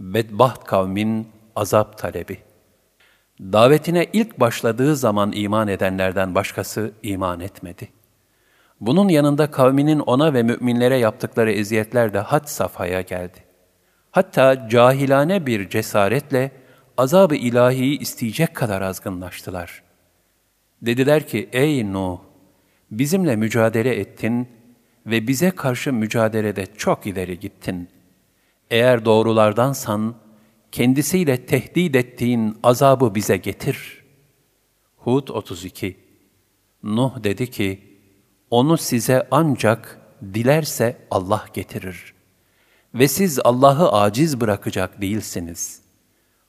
Bedbaht kavmin azap talebi. Davetine ilk başladığı zaman iman edenlerden başkası iman etmedi. Bunun yanında kavminin ona ve müminlere yaptıkları eziyetler de had safhaya geldi. Hatta cahilane bir cesaretle azab-ı ilahiyi isteyecek kadar azgınlaştılar. Dediler ki, ey Nuh, bizimle mücadele ettin ve bize karşı mücadelede çok ileri gittin. Eğer doğrulardansan, kendisiyle tehdit ettiğin azabı bize getir. Hud 32 Nuh dedi ki, onu size ancak dilerse Allah getirir. Ve siz Allah'ı aciz bırakacak değilsiniz.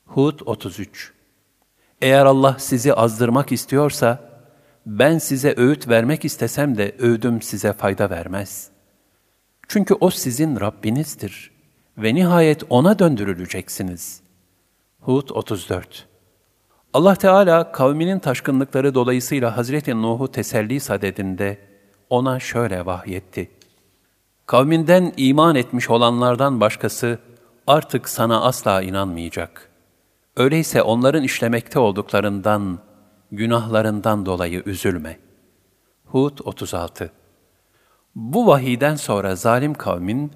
Hud 33 Eğer Allah sizi azdırmak istiyorsa, ben size öğüt vermek istesem de öğüdüm size fayda vermez. Çünkü O sizin Rabbinizdir ve nihayet O'na döndürüleceksiniz. Hud 34 Allah Teala kavminin taşkınlıkları dolayısıyla Hazreti Nuh'u teselli sadedinde ona şöyle vahyetti. Kavminden iman etmiş olanlardan başkası artık sana asla inanmayacak. Öyleyse onların işlemekte olduklarından, günahlarından dolayı üzülme. Hud 36 Bu vahiden sonra zalim kavmin,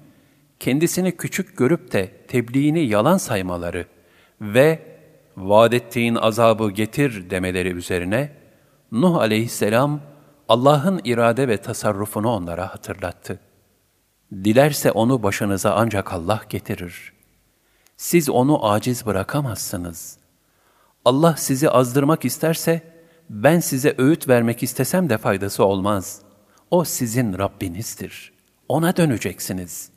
kendisini küçük görüp de tebliğini yalan saymaları ve vaad ettiğin azabı getir demeleri üzerine, Nuh aleyhisselam Allah'ın irade ve tasarrufunu onlara hatırlattı. Dilerse onu başınıza ancak Allah getirir. Siz onu aciz bırakamazsınız. Allah sizi azdırmak isterse, ben size öğüt vermek istesem de faydası olmaz. O sizin Rabbinizdir. Ona döneceksiniz.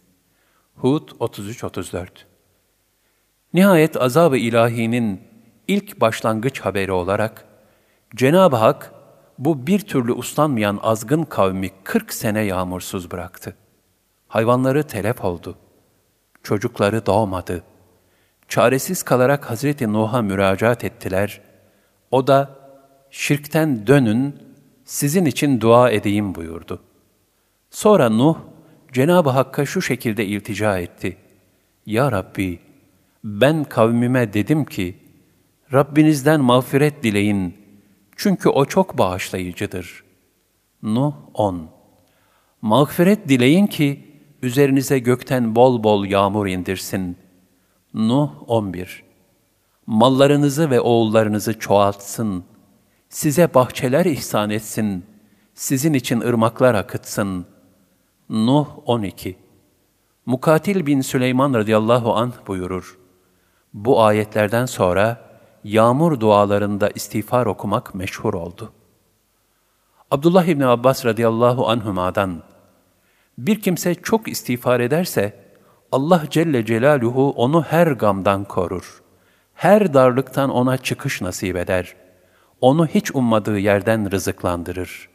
Hud 33-34 Nihayet azab-ı ilahinin ilk başlangıç haberi olarak, Cenab-ı Hak, bu bir türlü uslanmayan azgın kavmi 40 sene yağmursuz bıraktı. Hayvanları telef oldu. Çocukları doğmadı. Çaresiz kalarak Hazreti Nuh'a müracaat ettiler. O da, şirkten dönün, sizin için dua edeyim buyurdu. Sonra Nuh, Cenab-ı Hakk'a şu şekilde iltica etti. Ya Rabbi, ben kavmime dedim ki, Rabbinizden mağfiret dileyin, çünkü O çok bağışlayıcıdır. Nuh 10 Mağfiret dileyin ki, üzerinize gökten bol bol yağmur indirsin. Nuh 11 Mallarınızı ve oğullarınızı çoğaltsın. Size bahçeler ihsan etsin. Sizin için ırmaklar akıtsın. Nuh 12 Mukatil bin Süleyman radıyallahu anh buyurur. Bu ayetlerden sonra yağmur dualarında istiğfar okumak meşhur oldu. Abdullah İbni Abbas radıyallahu anhuma'dan bir kimse çok istiğfar ederse, Allah Celle Celaluhu onu her gamdan korur. Her darlıktan ona çıkış nasip eder. Onu hiç ummadığı yerden rızıklandırır.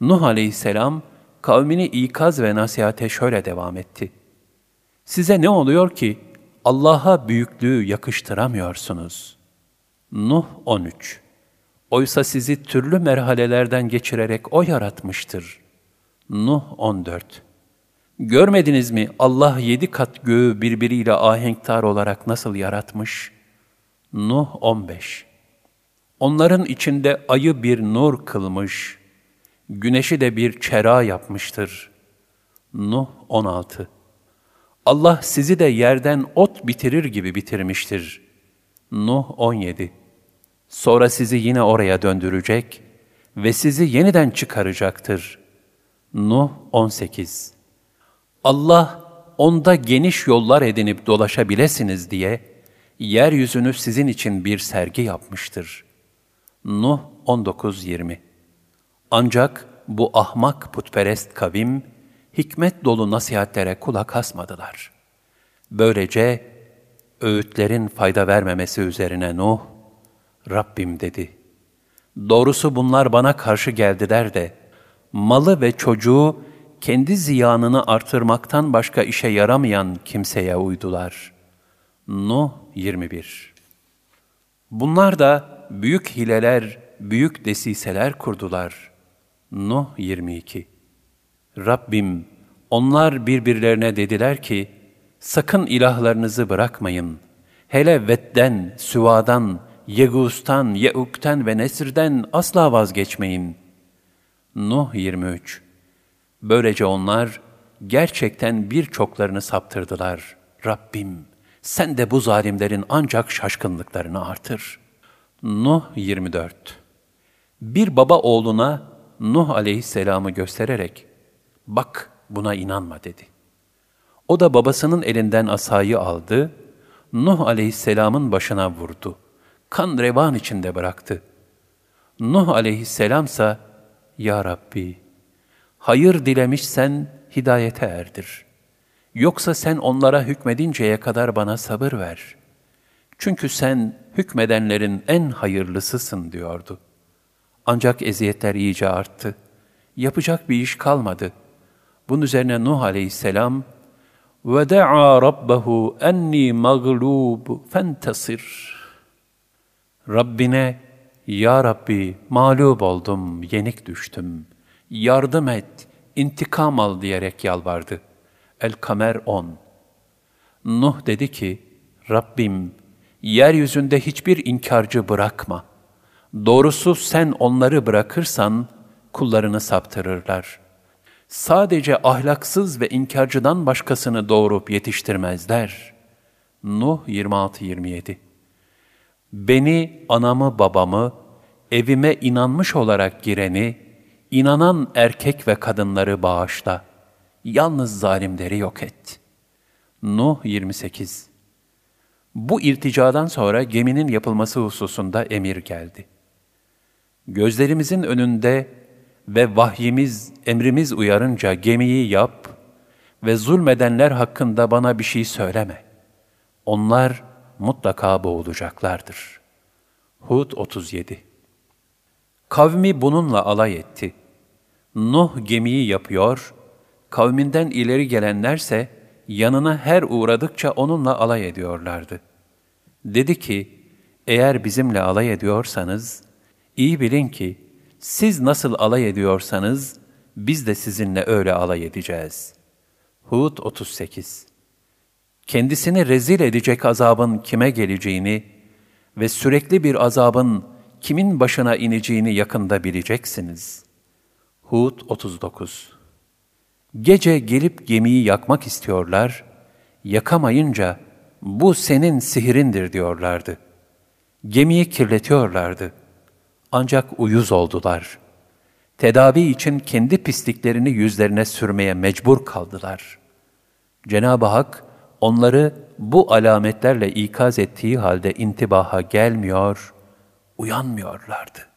Nuh aleyhisselam, kavmini ikaz ve nasihate şöyle devam etti. Size ne oluyor ki Allah'a büyüklüğü yakıştıramıyorsunuz? Nuh 13 Oysa sizi türlü merhalelerden geçirerek O yaratmıştır. Nuh 14 Görmediniz mi Allah yedi kat göğü birbiriyle ahenktar olarak nasıl yaratmış? Nuh 15 Onların içinde ayı bir nur kılmış, güneşi de bir çera yapmıştır. Nuh 16 Allah sizi de yerden ot bitirir gibi bitirmiştir. Nuh 17 Sonra sizi yine oraya döndürecek ve sizi yeniden çıkaracaktır. Nuh 18 Allah onda geniş yollar edinip dolaşabilesiniz diye yeryüzünü sizin için bir sergi yapmıştır. Nuh 19-20 Ancak bu ahmak putperest kavim, hikmet dolu nasihatlere kulak asmadılar. Böylece öğütlerin fayda vermemesi üzerine Nuh, Rabbim dedi, doğrusu bunlar bana karşı geldiler de, malı ve çocuğu kendi ziyanını artırmaktan başka işe yaramayan kimseye uydular. Nuh 21 Bunlar da büyük hileler, büyük desiseler kurdular. Nuh 22 Rabbim, onlar birbirlerine dediler ki, Sakın ilahlarınızı bırakmayın. Hele Ved'den, Süva'dan, Yegus'tan, Yeuk'ten ve Nesir'den asla vazgeçmeyin. Nuh 23 Böylece onlar gerçekten birçoklarını saptırdılar. Rabbim sen de bu zalimlerin ancak şaşkınlıklarını artır. Nuh 24 Bir baba oğluna Nuh aleyhisselamı göstererek, bak buna inanma dedi. O da babasının elinden asayı aldı, Nuh aleyhisselamın başına vurdu. Kan revan içinde bıraktı. Nuh aleyhisselamsa, Ya Rabbi, hayır dilemişsen hidayete erdir. Yoksa sen onlara hükmedinceye kadar bana sabır ver. Çünkü sen hükmedenlerin en hayırlısısın diyordu. Ancak eziyetler iyice arttı. Yapacak bir iş kalmadı. Bunun üzerine Nuh aleyhisselam, وَدَعَا رَبَّهُ اَنِّي مَغْلُوبُ فَانْتَصِرْ Rabbine, Ya Rabbi mağlup oldum, yenik düştüm, yardım et, intikam al diyerek yalvardı. El-Kamer 10 Nuh dedi ki, Rabbim, yeryüzünde hiçbir inkarcı bırakma. Doğrusu sen onları bırakırsan, kullarını saptırırlar. Sadece ahlaksız ve inkarcıdan başkasını doğurup yetiştirmezler. Nuh 26-27 Beni, anamı, babamı, evime inanmış olarak gireni, inanan erkek ve kadınları bağışla. Yalnız zalimleri yok et. Nuh 28 Bu irticadan sonra geminin yapılması hususunda emir geldi. Gözlerimizin önünde ve vahyimiz, emrimiz uyarınca gemiyi yap ve zulmedenler hakkında bana bir şey söyleme. Onlar mutlaka boğulacaklardır. Hud 37 Kavmi bununla alay etti. Nuh gemiyi yapıyor, kavminden ileri gelenlerse yanına her uğradıkça onunla alay ediyorlardı. Dedi ki, eğer bizimle alay ediyorsanız, iyi bilin ki siz nasıl alay ediyorsanız biz de sizinle öyle alay edeceğiz. Hud 38 Kendisini rezil edecek azabın kime geleceğini ve sürekli bir azabın kimin başına ineceğini yakında bileceksiniz. Hud 39 Gece gelip gemiyi yakmak istiyorlar, yakamayınca bu senin sihirindir diyorlardı. Gemiyi kirletiyorlardı. Ancak uyuz oldular. Tedavi için kendi pisliklerini yüzlerine sürmeye mecbur kaldılar. Cenab-ı Hak onları bu alametlerle ikaz ettiği halde intibaha gelmiyor, uyanmıyorlardı.